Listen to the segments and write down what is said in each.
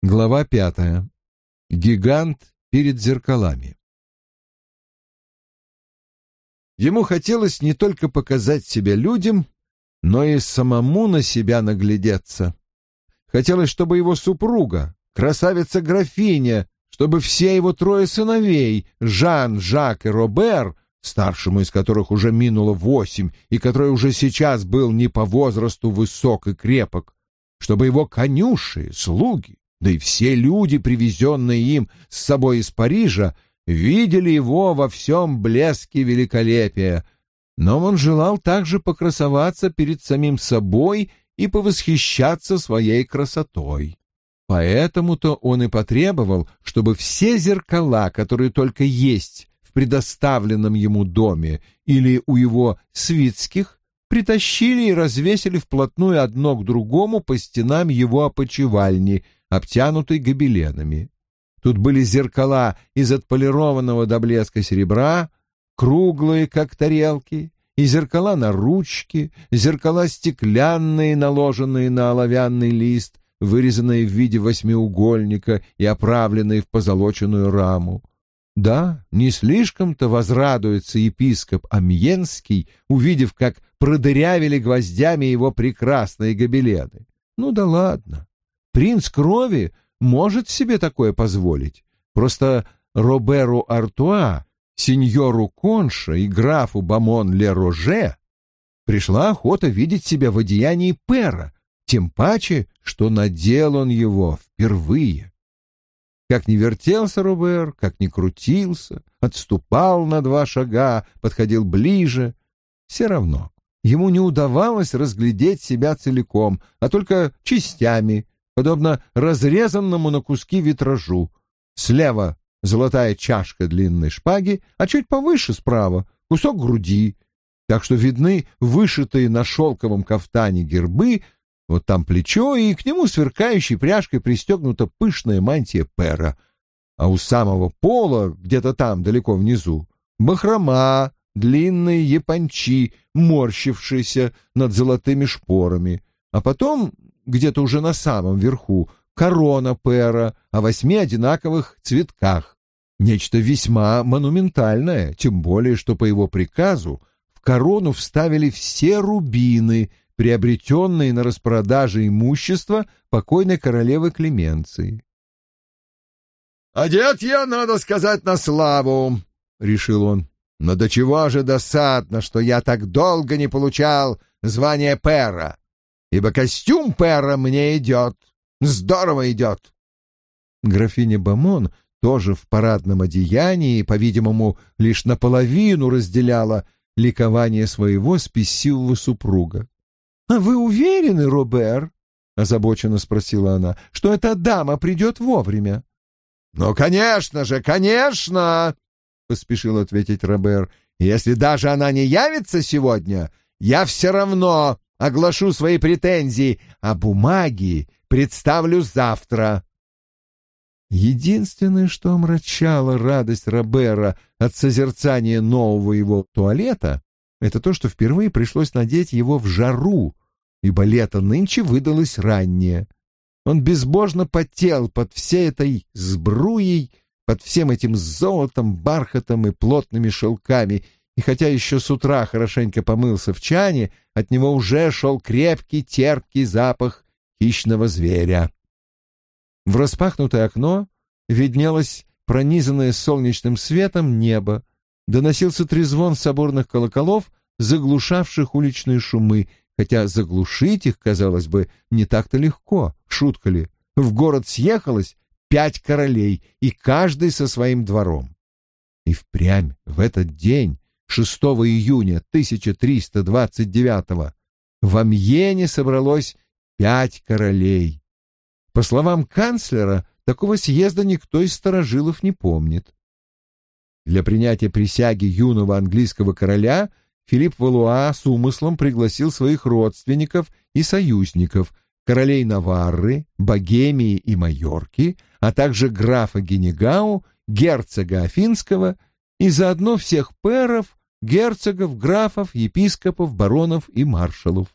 Глава пятая. Гигант перед зеркалами. Ему хотелось не только показать себя людям, но и самому на себя наглядеться. Хотелось, чтобы его супруга, красавица-графиня, чтобы все его трое сыновей, Жан, Жак и Робер, старшему из которых уже минуло восемь и который уже сейчас был не по возрасту высок и крепок, чтобы его конюши, слуги, да и все люди, привезенные им с собой из Парижа, видели его во всем блеске великолепия, но он желал также покрасоваться перед самим собой и повосхищаться своей красотой. Поэтому-то он и потребовал, чтобы все зеркала, которые только есть в предоставленном ему доме или у его свитских, притащили и развесили вплотную одно к другому по стенам его опочивальни — обтянутый гобеленами. Тут были зеркала из отполированного до блеска серебра, круглые, как тарелки, и зеркала на ручки, зеркала стеклянные, наложенные на оловянный лист, вырезанные в виде восьмиугольника и оправленные в позолоченную раму. Да, не слишком-то возрадуется епископ Амьенский, увидев, как продырявили гвоздями его прекрасные гобелены. Ну да ладно. Принц крови может себе такое позволить. Просто Роберу Артуа, сеньору Конша и графу Бамон-Ле-Роже пришла охота видеть себя в одеянии пера, тем паче, что надел он его впервые. Как ни вертелся Робер, как ни крутился, отступал на два шага, подходил ближе, все равно ему не удавалось разглядеть себя целиком, а только частями, подобно разрезанному на куски витражу. Слева золотая чашка длинной шпаги, а чуть повыше справа кусок груди, так что видны вышитые на шелковом кафтане гербы, вот там плечо, и к нему сверкающей пряжкой пристегнута пышная мантия пера, а у самого пола, где-то там, далеко внизу, бахрома, длинные япончи, морщившиеся над золотыми шпорами, а потом где-то уже на самом верху, корона пера о восьми одинаковых цветках. Нечто весьма монументальное, тем более, что по его приказу в корону вставили все рубины, приобретенные на распродаже имущества покойной королевы Клеменции. «Одет я, надо сказать, на славу», — решил он. «Но до чего же досадно, что я так долго не получал звание пера ибо костюм Пэра мне идет, здорово идет. Графиня Бамон тоже в парадном одеянии, по-видимому, лишь наполовину разделяла ликование своего спесивого супруга. — А вы уверены, Робер, — озабоченно спросила она, — что эта дама придет вовремя? — Ну, конечно же, конечно, — поспешил ответить Робер. — Если даже она не явится сегодня, я все равно оглашу свои претензии, а бумаги представлю завтра. Единственное, что омрачало радость Робера от созерцания нового его туалета, это то, что впервые пришлось надеть его в жару, ибо лето нынче выдалось раннее. Он безбожно потел под всей этой сбруей, под всем этим золотом, бархатом и плотными шелками, и хотя еще с утра хорошенько помылся в чане, от него уже шел крепкий, терпкий запах хищного зверя. В распахнутое окно виднелось пронизанное солнечным светом небо, доносился трезвон соборных колоколов, заглушавших уличные шумы, хотя заглушить их, казалось бы, не так-то легко, шутка ли. В город съехалось пять королей, и каждый со своим двором. И впрямь в этот день 6 июня 1329 в Амьене собралось пять королей. По словам канцлера, такого съезда никто из старожилов не помнит. Для принятия присяги юного английского короля Филипп Валуа с умыслом пригласил своих родственников и союзников, королей Наварры, Богемии и Майорки, а также графа Генегау, герцога Афинского и заодно всех пэров, герцогов, графов, епископов, баронов и маршалов.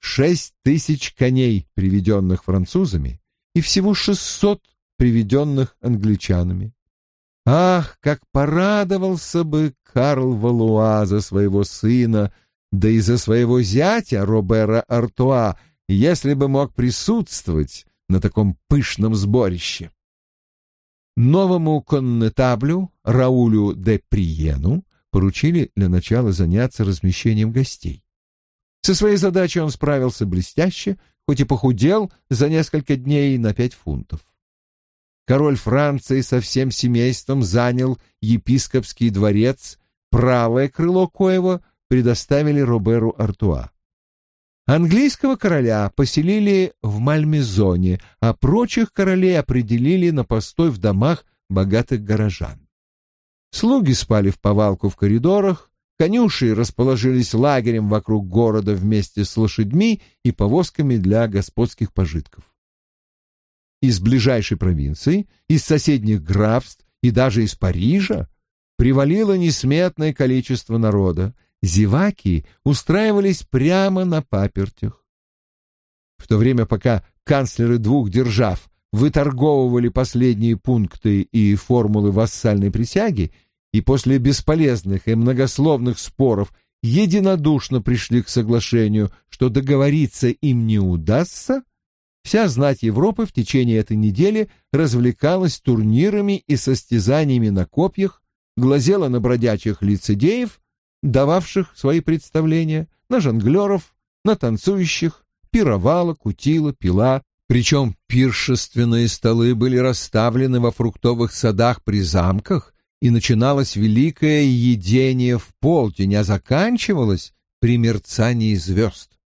Шесть тысяч коней, приведенных французами, и всего шестьсот приведенных англичанами. Ах, как порадовался бы Карл Валуа за своего сына, да и за своего зятя Робера Артуа, если бы мог присутствовать на таком пышном сборище. Новому коннетаблю Раулю де Приену поручили для начала заняться размещением гостей. Со своей задачей он справился блестяще, хоть и похудел за несколько дней на пять фунтов. Король Франции со всем семейством занял епископский дворец, правое крыло коего предоставили Роберу Артуа. Английского короля поселили в Мальмезоне, а прочих королей определили на постой в домах богатых горожан. Слуги спали в повалку в коридорах, конюши расположились лагерем вокруг города вместе с лошадьми и повозками для господских пожитков. Из ближайшей провинции, из соседних графств и даже из Парижа привалило несметное количество народа, зеваки устраивались прямо на папертях. В то время, пока канцлеры двух держав выторговывали последние пункты и формулы вассальной присяги, и после бесполезных и многословных споров единодушно пришли к соглашению, что договориться им не удастся, вся знать Европы в течение этой недели развлекалась турнирами и состязаниями на копьях, глазела на бродячих лицедеев дававших свои представления, на жонглеров, на танцующих, пировала, кутила, пила, причем пиршественные столы были расставлены во фруктовых садах при замках, и начиналось великое едение в полдень, а заканчивалось при мерцании звезд.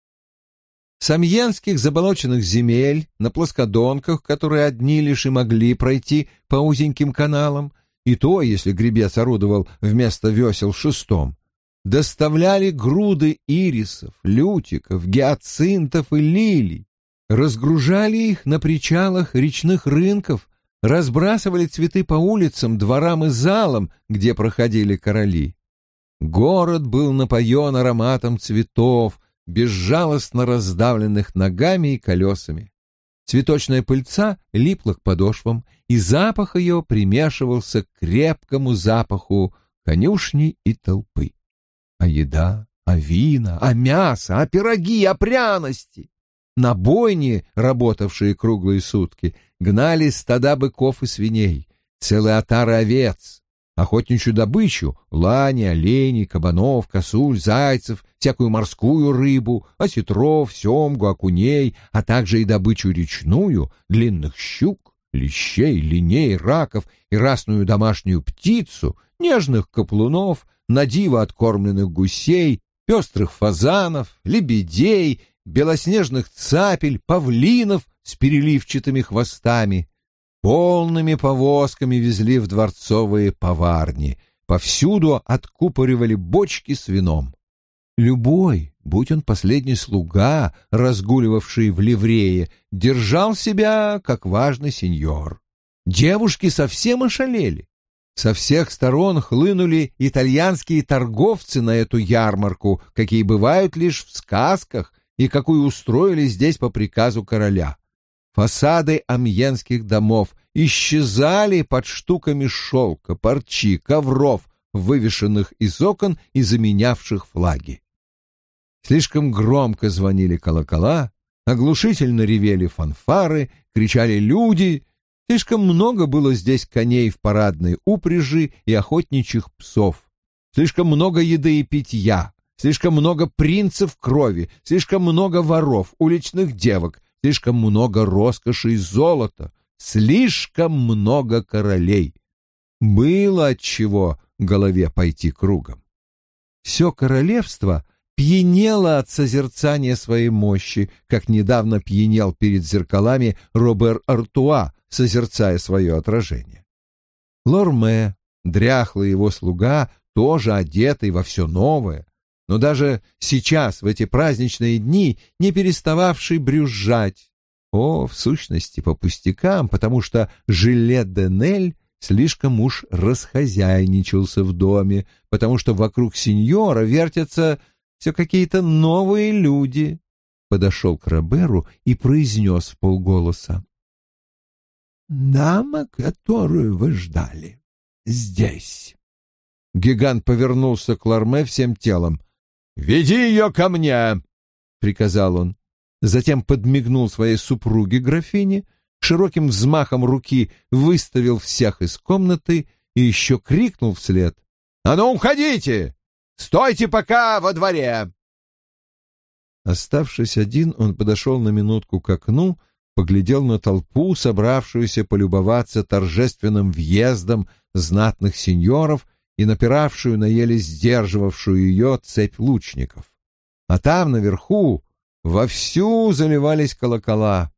С амьенских заболоченных земель, на плоскодонках, которые одни лишь и могли пройти по узеньким каналам, и то, если гребец орудовал вместо весел шестом, доставляли груды ирисов, лютиков, гиацинтов и лилий, разгружали их на причалах речных рынков, разбрасывали цветы по улицам, дворам и залам, где проходили короли. Город был напоен ароматом цветов, безжалостно раздавленных ногами и колесами. Цветочная пыльца липла к подошвам, и запах ее примешивался к крепкому запаху конюшни и толпы а еда, а вина, а мясо, а пироги, а пряности. На бойне, работавшие круглые сутки, гнали стада быков и свиней, целые отары овец, охотничью добычу — лани, оленей, кабанов, косуль, зайцев, всякую морскую рыбу, осетров, семгу, окуней, а также и добычу речную, длинных щук, лещей, линей, раков и разную домашнюю птицу, нежных каплунов, надиво откормленных гусей, пестрых фазанов, лебедей, белоснежных цапель, павлинов с переливчатыми хвостами. Полными повозками везли в дворцовые поварни, повсюду откупоривали бочки с вином. Любой, будь он последний слуга, разгуливавший в ливрее, держал себя как важный сеньор. Девушки совсем ошалели. Со всех сторон хлынули итальянские торговцы на эту ярмарку, какие бывают лишь в сказках и какую устроили здесь по приказу короля. Фасады амьенских домов исчезали под штуками шелка, парчи, ковров, вывешенных из окон и заменявших флаги. Слишком громко звонили колокола, оглушительно ревели фанфары, кричали люди — Слишком много было здесь коней в парадной упряжи и охотничьих псов. Слишком много еды и питья, слишком много принцев крови, слишком много воров, уличных девок, слишком много роскоши и золота, слишком много королей. Было от чего голове пойти кругом. Все королевство пьянело от созерцания своей мощи, как недавно пьянел перед зеркалами Робер Артуа, созерцая свое отражение. Лорме, дряхлый его слуга, тоже одетый во все новое, но даже сейчас, в эти праздничные дни, не перестававший брюзжать. О, в сущности, по пустякам, потому что жилет Денель слишком уж расхозяйничался в доме, потому что вокруг сеньора вертятся все какие-то новые люди. Подошел к Роберу и произнес в полголоса. «Дама, которую вы ждали, здесь». Гигант повернулся к Ларме всем телом. «Веди ее ко мне!» — приказал он. Затем подмигнул своей супруге графине, широким взмахом руки выставил всех из комнаты и еще крикнул вслед. «А ну, уходите! Стойте пока во дворе!» Оставшись один, он подошел на минутку к окну, поглядел на толпу, собравшуюся полюбоваться торжественным въездом знатных сеньоров и напиравшую на еле сдерживавшую ее цепь лучников. А там, наверху, вовсю заливались колокола.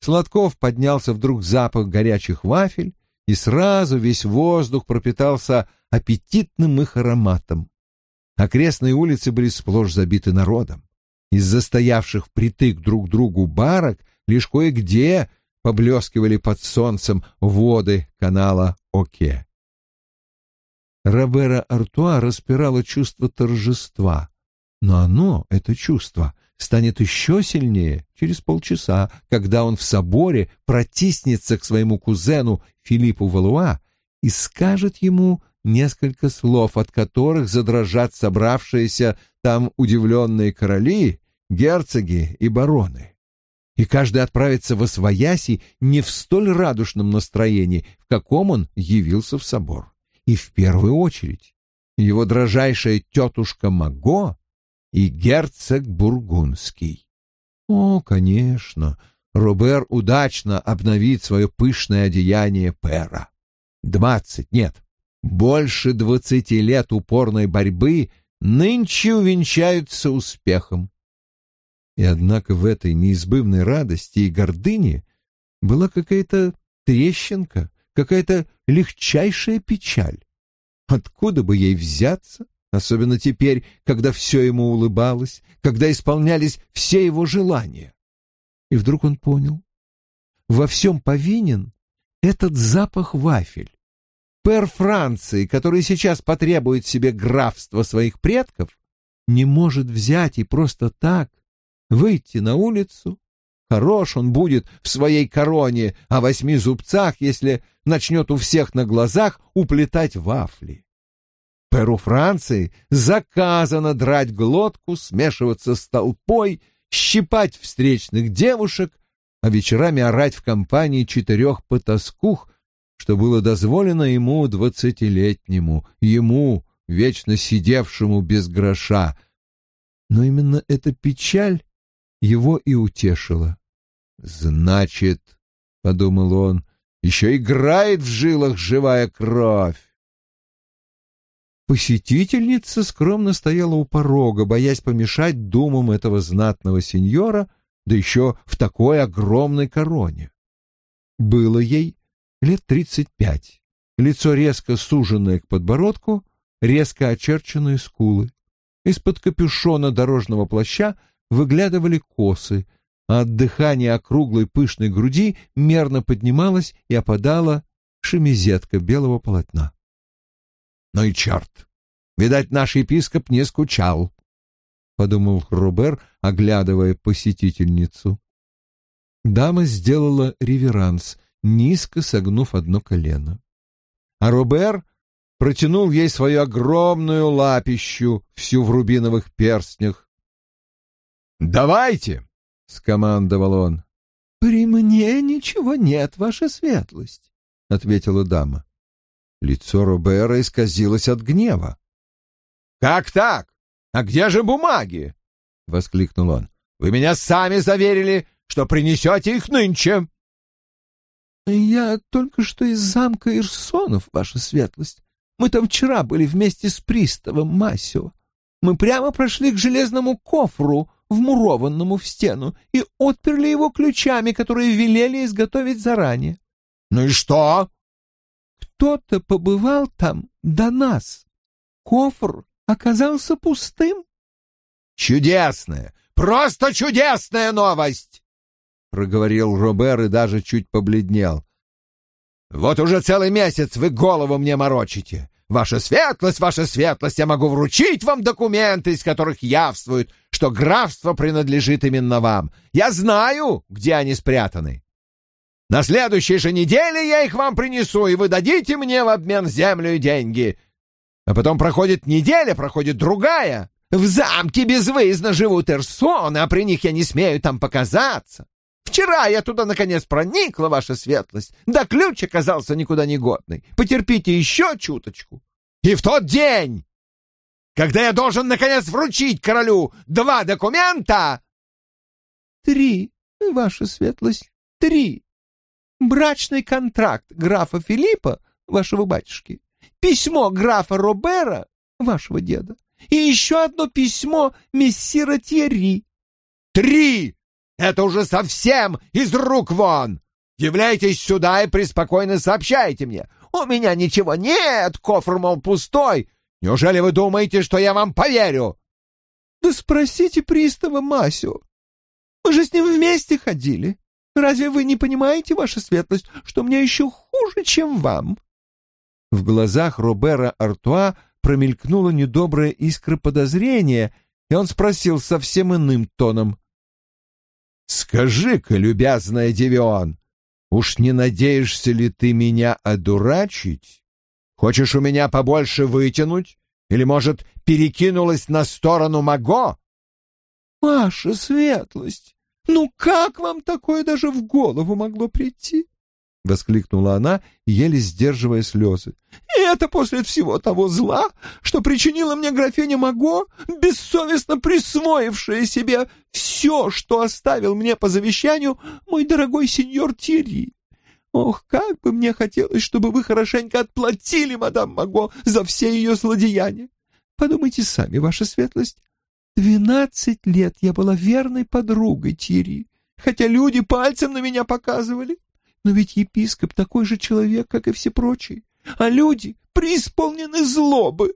Сладков поднялся вдруг запах горячих вафель, и сразу весь воздух пропитался аппетитным их ароматом. Окрестные улицы были сплошь забиты народом. Из застоявших притык друг другу барок лишь кое-где поблескивали под солнцем воды канала Оке. Робера Артуа распирало чувство торжества, но оно, это чувство, станет еще сильнее через полчаса, когда он в соборе протиснется к своему кузену Филиппу Валуа и скажет ему несколько слов, от которых задрожат собравшиеся там удивленные короли, герцоги и бароны. И каждый отправится во свояси не в столь радушном настроении, в каком он явился в собор. И в первую очередь его дрожайшая тетушка Маго и герцог Бургундский. О, конечно, Робер удачно обновит свое пышное одеяние пера. Двадцать, нет, больше двадцати лет упорной борьбы нынче увенчаются успехом. И однако в этой неизбывной радости и гордыне была какая-то трещинка, какая-то легчайшая печаль. Откуда бы ей взяться, особенно теперь, когда все ему улыбалось, когда исполнялись все его желания? И вдруг он понял. Во всем повинен этот запах вафель. Пэр Франции, который сейчас потребует себе графства своих предков, не может взять и просто так выйти на улицу. Хорош он будет в своей короне о восьми зубцах, если начнет у всех на глазах уплетать вафли. Перу Франции заказано драть глотку, смешиваться с толпой, щипать встречных девушек, а вечерами орать в компании четырех потаскух, что было дозволено ему двадцатилетнему, ему, вечно сидевшему без гроша. Но именно эта печаль его и утешило. «Значит, — подумал он, — еще играет в жилах живая кровь». Посетительница скромно стояла у порога, боясь помешать думам этого знатного сеньора, да еще в такой огромной короне. Было ей лет тридцать пять, лицо резко суженное к подбородку, резко очерченные скулы. Из-под капюшона дорожного плаща выглядывали косы, а от дыхания округлой пышной груди мерно поднималась и опадала шемизетка белого полотна. «Ну и черт! Видать, наш епископ не скучал», — подумал Робер, оглядывая посетительницу. Дама сделала реверанс, низко согнув одно колено. А Робер протянул ей свою огромную лапищу, всю в рубиновых перстнях, «Давайте!» — скомандовал он. «При мне ничего нет, ваша светлость», — ответила дама. Лицо Робера исказилось от гнева. «Как так? А где же бумаги?» — воскликнул он. «Вы меня сами заверили, что принесете их нынче». «Я только что из замка Ирсонов, ваша светлость. Мы там вчера были вместе с приставом Масио. Мы прямо прошли к железному кофру, вмурованному в стену, и отперли его ключами, которые велели изготовить заранее. — Ну и что? — Кто-то побывал там до нас. Кофр оказался пустым. — Чудесная, просто чудесная новость! — проговорил Робер и даже чуть побледнел. — Вот уже целый месяц вы голову мне морочите. Ваша светлость, ваша светлость, я могу вручить вам документы, из которых явствует, что графство принадлежит именно вам. Я знаю, где они спрятаны. На следующей же неделе я их вам принесу, и вы дадите мне в обмен землю и деньги. А потом проходит неделя, проходит другая. В замке безвыездно живут эрсоны, а при них я не смею там показаться. Вчера я туда, наконец, проникла, ваша светлость. Да ключ оказался никуда не годный. Потерпите еще чуточку. И в тот день, когда я должен, наконец, вручить королю два документа... Три, ваша светлость, три. Брачный контракт графа Филиппа, вашего батюшки, письмо графа Робера, вашего деда, и еще одно письмо мессира Тьерри. Три! Это уже совсем из рук вон! Являйтесь сюда и преспокойно сообщайте мне. У меня ничего нет, кофр, мол, пустой. Неужели вы думаете, что я вам поверю? Да спросите пристава Масю. Мы же с ним вместе ходили. Разве вы не понимаете, ваша светлость, что мне еще хуже, чем вам? В глазах Робера Артуа промелькнула недобрая искра подозрения, и он спросил совсем иным тоном. «Скажи-ка, любезная Девион, уж не надеешься ли ты меня одурачить? Хочешь у меня побольше вытянуть? Или, может, перекинулась на сторону Маго?» «Ваша светлость, ну как вам такое даже в голову могло прийти?» — воскликнула она, еле сдерживая слезы. «И это после всего того зла, что причинила мне графиня Маго, бессовестно присвоившая себе все, что оставил мне по завещанию мой дорогой сеньор Тири. Ох, как бы мне хотелось, чтобы вы хорошенько отплатили мадам Маго за все ее злодеяния. Подумайте сами, ваша светлость. Двенадцать лет я была верной подругой Тири, хотя люди пальцем на меня показывали. Но ведь епископ такой же человек, как и все прочие, а люди преисполнены злобы.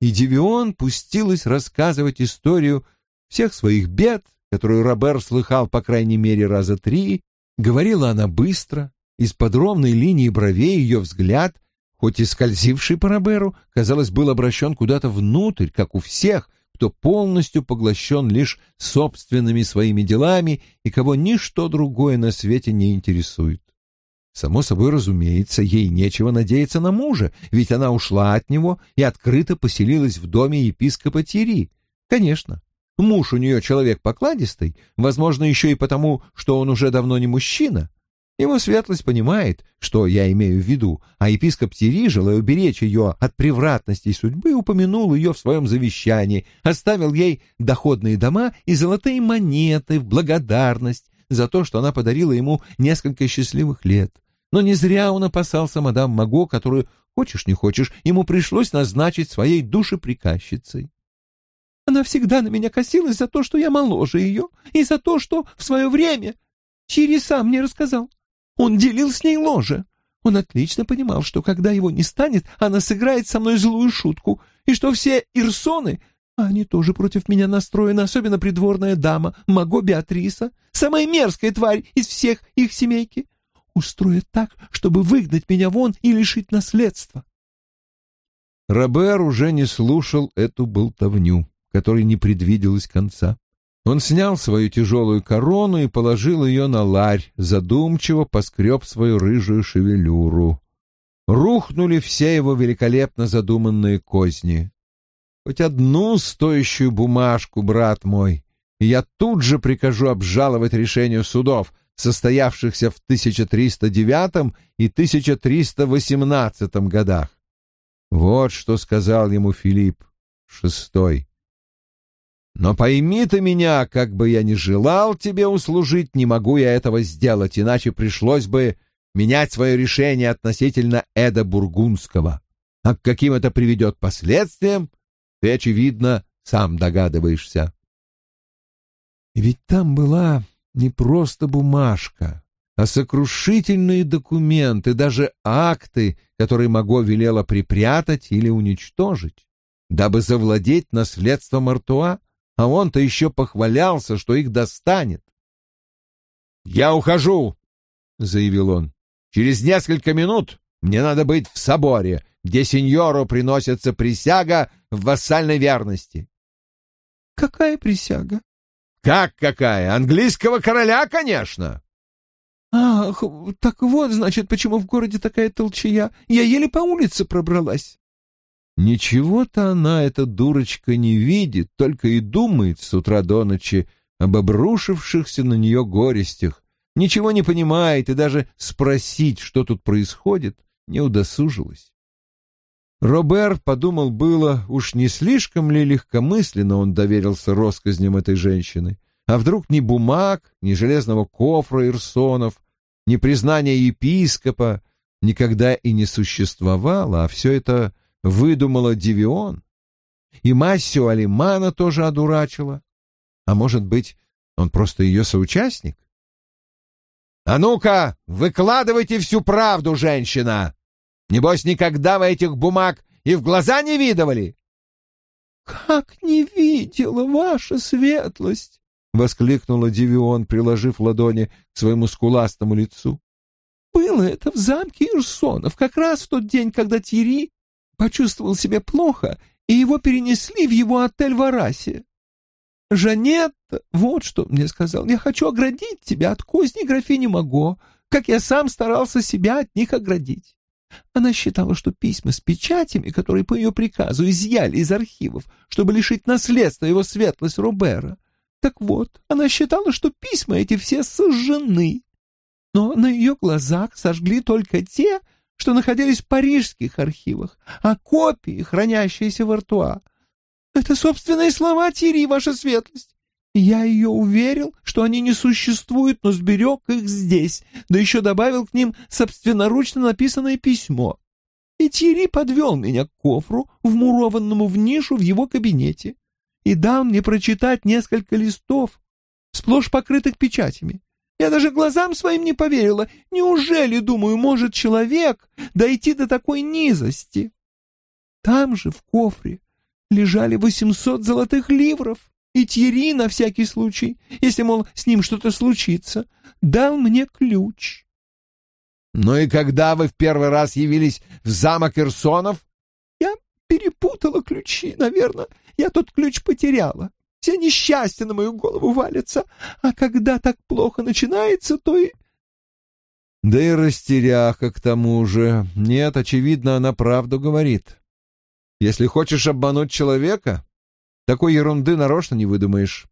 И Девион пустилась рассказывать историю всех своих бед, которую Робер слыхал по крайней мере раза три. Говорила она быстро, из-под ровной линии бровей ее взгляд, хоть и скользивший по Роберу, казалось, был обращен куда-то внутрь, как у всех, кто полностью поглощен лишь собственными своими делами и кого ничто другое на свете не интересует. Само собой разумеется, ей нечего надеяться на мужа, ведь она ушла от него и открыто поселилась в доме епископа Тири. Конечно, муж у нее человек покладистый, возможно, еще и потому, что он уже давно не мужчина, его светлость понимает, что я имею в виду, а епископ Тири, желая уберечь ее от превратностей судьбы, упомянул ее в своем завещании, оставил ей доходные дома и золотые монеты в благодарность за то, что она подарила ему несколько счастливых лет. Но не зря он опасался мадам Маго, которую, хочешь не хочешь, ему пришлось назначить своей душеприказчицей. Она всегда на меня косилась за то, что я моложе ее, и за то, что в свое время Чири сам мне рассказал. Он делил с ней ложе. Он отлично понимал, что когда его не станет, она сыграет со мной злую шутку, и что все ирсоны, а они тоже против меня настроены, особенно придворная дама, Маго Беатриса, самая мерзкая тварь из всех их семейки, устроят так, чтобы выгнать меня вон и лишить наследства. Робер уже не слушал эту болтовню, которой не предвиделось конца. Он снял свою тяжелую корону и положил ее на ларь, задумчиво поскреб свою рыжую шевелюру. Рухнули все его великолепно задуманные козни. Хоть одну стоящую бумажку, брат мой, и я тут же прикажу обжаловать решение судов, состоявшихся в 1309 и 1318 годах. Вот что сказал ему Филипп VI. Но пойми ты меня, как бы я ни желал тебе услужить, не могу я этого сделать, иначе пришлось бы менять свое решение относительно Эда Бургундского. А к каким это приведет последствиям, ты, очевидно, сам догадываешься. Ведь там была не просто бумажка, а сокрушительные документы, даже акты, которые Маго велела припрятать или уничтожить, дабы завладеть наследством Артуа а он-то еще похвалялся, что их достанет. «Я ухожу», — заявил он. «Через несколько минут мне надо быть в соборе, где сеньору приносится присяга в вассальной верности». «Какая присяга?» «Как какая? Английского короля, конечно!» «Ах, так вот, значит, почему в городе такая толчая. Я еле по улице пробралась». Ничего-то она, эта дурочка, не видит, только и думает с утра до ночи об обрушившихся на нее горестях, ничего не понимает и даже спросить, что тут происходит, не удосужилась. Робер подумал было, уж не слишком ли легкомысленно он доверился россказням этой женщины, а вдруг ни бумаг, ни железного кофра Ирсонов, ни признания епископа никогда и не существовало, а все это выдумала Дивион. И Массио Алимана тоже одурачила. А может быть, он просто ее соучастник? «А ну-ка, выкладывайте всю правду, женщина! Небось, никогда вы этих бумаг и в глаза не видывали?» «Как не видела, ваша светлость!» — воскликнула Дивион, приложив ладони к своему скуластому лицу. «Было это в замке Ирсонов, как раз в тот день, когда Тири почувствовал себя плохо, и его перенесли в его отель в Арасе. Жанетта, вот что мне сказал, я хочу оградить тебя от козней графини Маго, как я сам старался себя от них оградить. Она считала, что письма с печатями, которые по ее приказу изъяли из архивов, чтобы лишить наследства его светлость Робера, так вот, она считала, что письма эти все сожжены. Но на ее глазах сожгли только те, что находились в парижских архивах, а копии, хранящиеся в Артуа, это собственные слова Тири, ваша светлость. Я ее уверил, что они не существуют, но сберег их здесь, да еще добавил к ним собственноручно написанное письмо. И Тири подвел меня к кофру, вмурованному в нишу в его кабинете, и дал мне прочитать несколько листов, сплошь покрытых печатями. Я даже глазам своим не поверила. Неужели, думаю, может человек дойти до такой низости? Там же, в кофре, лежали восемьсот золотых ливров, и Тьерри на всякий случай, если, мол, с ним что-то случится, дал мне ключ. «Ну и когда вы в первый раз явились в замок Ирсонов?» «Я перепутала ключи, наверное. Я тот ключ потеряла. Все несчастья на мою голову валятся, а когда так плохо начинается, то и...» Да и растеряха к тому же. Нет, очевидно, она правду говорит. Если хочешь обмануть человека, такой ерунды нарочно не выдумаешь.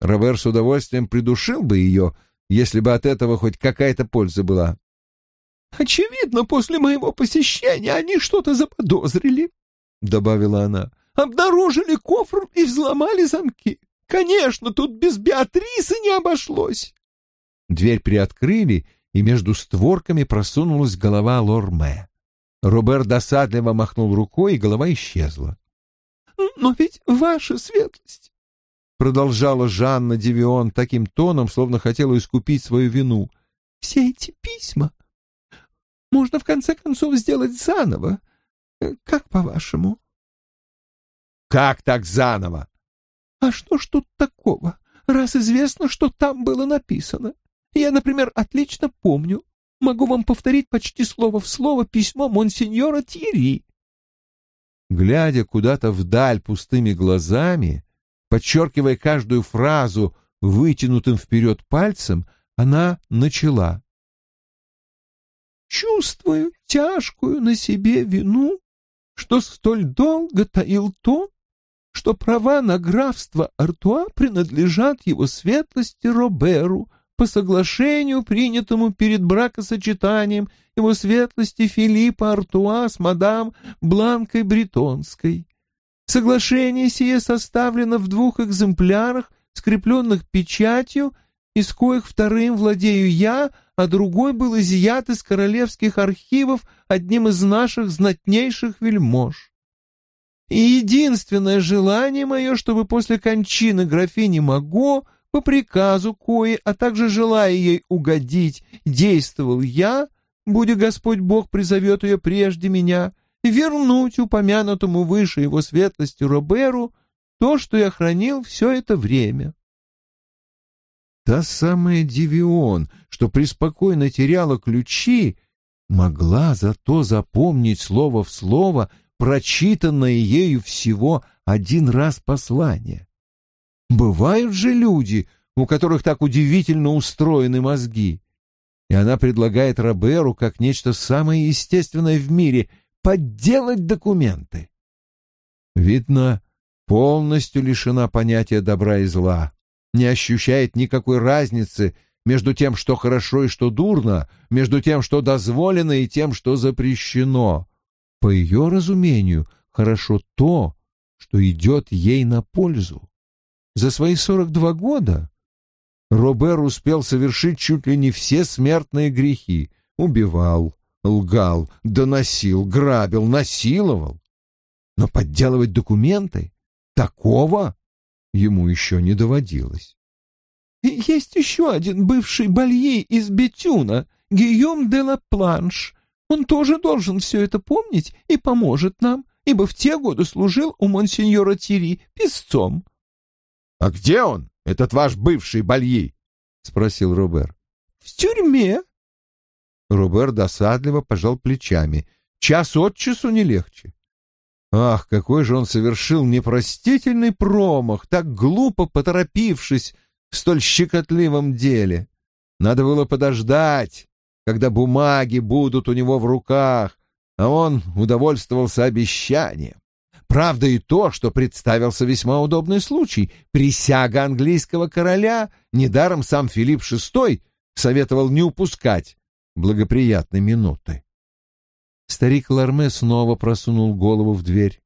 Робер с удовольствием придушил бы ее, если бы от этого хоть какая-то польза была. «Очевидно, после моего посещения они что-то заподозрили», — добавила она. «Обнаружили кофр и взломали замки. Конечно, тут без Беатрисы не обошлось». Дверь приоткрыли, и между створками просунулась голова Лорме. Робер досадливо махнул рукой, и голова исчезла. «Но ведь ваша светлость!» Продолжала Жанна Девион таким тоном, словно хотела искупить свою вину. «Все эти письма можно в конце концов сделать заново. Как по-вашему?» «Как так заново?» «А что ж тут такого, раз известно, что там было написано? Я, например, отлично помню, Могу вам повторить почти слово в слово письмо монсеньора Тири. Глядя куда-то вдаль пустыми глазами, подчеркивая каждую фразу вытянутым вперед пальцем, она начала. «Чувствую тяжкую на себе вину, что столь долго таил то, что права на графство Артуа принадлежат его светлости Роберу, по соглашению, принятому перед бракосочетанием его светлости Филиппа Артуа с мадам Бланкой Бретонской. Соглашение сие составлено в двух экземплярах, скрепленных печатью, из коих вторым владею я, а другой был изъят из королевских архивов одним из наших знатнейших вельмож. И единственное желание мое, чтобы после кончины графини Маго по приказу кои, а также желая ей угодить, действовал я, будя Господь Бог призовет ее прежде меня, вернуть упомянутому выше его светлости Роберу то, что я хранил все это время. Та самая Дивион, что преспокойно теряла ключи, могла зато запомнить слово в слово прочитанное ею всего один раз послание. Бывают же люди, у которых так удивительно устроены мозги. и она предлагает Роберу как нечто самое естественное в мире подделать документы. Видно, полностью лишена понятия добра и зла, не ощущает никакой разницы между тем, что хорошо и что дурно, между тем, что дозволено и тем, что запрещено. По ее разумению, хорошо то, что идет ей на пользу. За свои сорок два года Робер успел совершить чуть ли не все смертные грехи. Убивал, лгал, доносил, грабил, насиловал. Но подделывать документы такого ему еще не доводилось. «Есть еще один бывший балье из Бетюна, Гийом де ла Планш. Он тоже должен все это помнить и поможет нам, ибо в те годы служил у монсеньора Тири песцом». «А где он, этот ваш бывший балье?» — спросил Робер. «В тюрьме». Робер досадливо пожал плечами. «Час от часу не легче. Ах, какой же он совершил непростительный промах, так глупо поторопившись в столь щекотливом деле. Надо было подождать, когда бумаги будут у него в руках, а он удовольствовался обещанием. Правда и то, что представился весьма удобный случай. Присяга английского короля, недаром сам Филипп VI советовал не упускать благоприятной минуты. Старик Ларме снова просунул голову в дверь.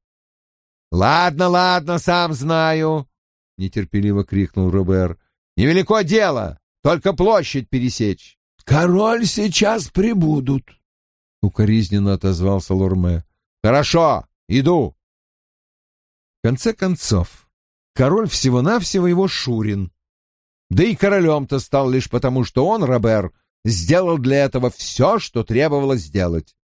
«Ладно, ладно, сам знаю!» — нетерпеливо крикнул Робер. «Невелико дело, только площадь пересечь». «Король сейчас прибудут», — укоризненно отозвался Лорме. «Хорошо, иду». В конце концов, король всего-навсего его Шурин. Да и королем-то стал лишь потому, что он, Робер, сделал для этого все, что требовалось сделать.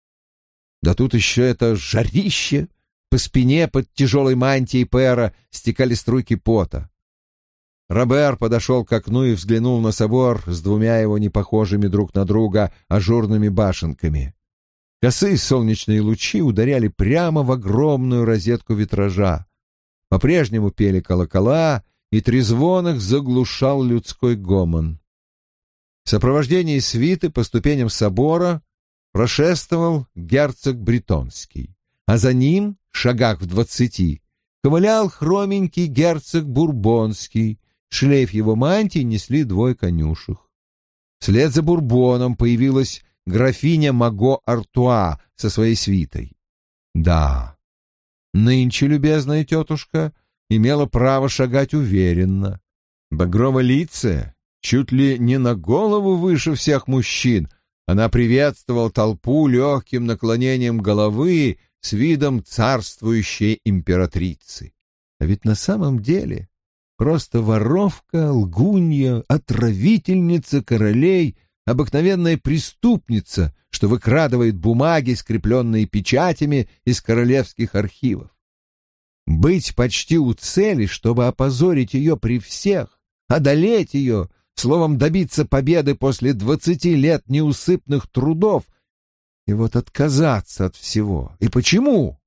Да тут еще это жарище. По спине под тяжелой мантией Пэра стекали струйки пота. Робер подошел к окну и взглянул на собор с двумя его непохожими друг на друга ажурными башенками. Косые солнечные лучи ударяли прямо в огромную розетку витража. По-прежнему пели колокола, и трезвон их заглушал людской гомон. В сопровождении свиты по ступеням собора прошествовал герцог Бретонский, а за ним, в шагах в двадцати, ковылял хроменький герцог Бурбонский, шлейф его мантии несли двое конюшек. Вслед за Бурбоном появилась графиня Маго Артуа со своей свитой. Да, нынче любезная тетушка имела право шагать уверенно. Багрово-лицая, чуть ли не на голову выше всех мужчин, она приветствовала толпу легким наклонением головы с видом царствующей императрицы. А ведь на самом деле просто воровка, лгунья, отравительница королей, обыкновенная преступница, что выкрадывает бумаги, скрепленные печатями из королевских архивов. Быть почти у цели, чтобы опозорить ее при всех, одолеть ее — словом, добиться победы после двадцати лет неусыпных трудов, и вот отказаться от всего. И почему?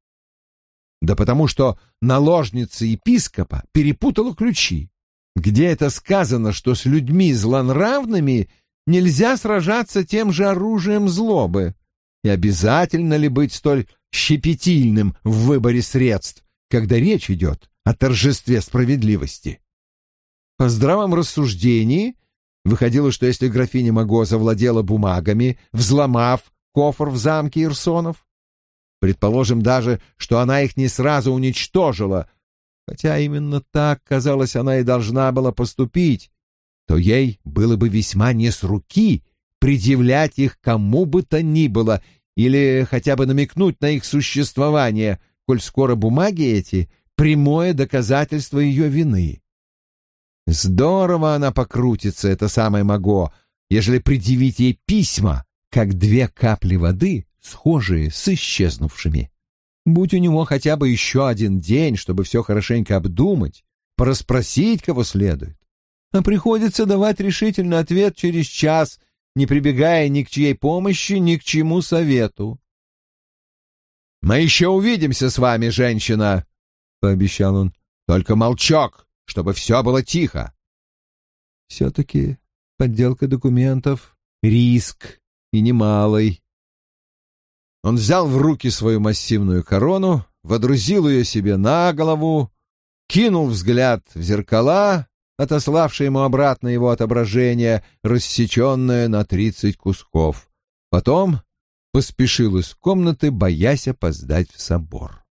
Да потому что наложница епископа перепутала ключи. Где это сказано, что с людьми злонравными нельзя сражаться тем же оружием злобы? И обязательно ли быть столь щепетильным в выборе средств, когда речь идет о торжестве справедливости? По здравом рассуждении выходило, что если графиня Маго завладела бумагами, взломав кофр в замке Ирсонов, предположим даже, что она их не сразу уничтожила, хотя именно так, казалось, она и должна была поступить, то ей было бы весьма не с руки предъявлять их кому бы то ни было или хотя бы намекнуть на их существование, коль скоро бумаги эти — прямое доказательство ее вины. Здорово она покрутится, это самое Маго, ежели предъявить ей письма, как две капли воды, схожие с исчезнувшими. Будь у него хотя бы еще один день, чтобы все хорошенько обдумать, порасспросить кого следует. А приходится давать решительный ответ через час, не прибегая ни к чьей помощи, ни к чему совету. «Мы еще увидимся с вами, женщина», — пообещал он. «Только молчок, чтобы все было тихо. Все-таки подделка документов риск и немалый. Он взял в руки свою массивную корону, водрузил ее себе на голову, кинул взгляд в зеркала, отославшие ему обратно его отображение, рассеченное на тридцать кусков. Потом поспешил из комнаты, боясь опоздать в собор.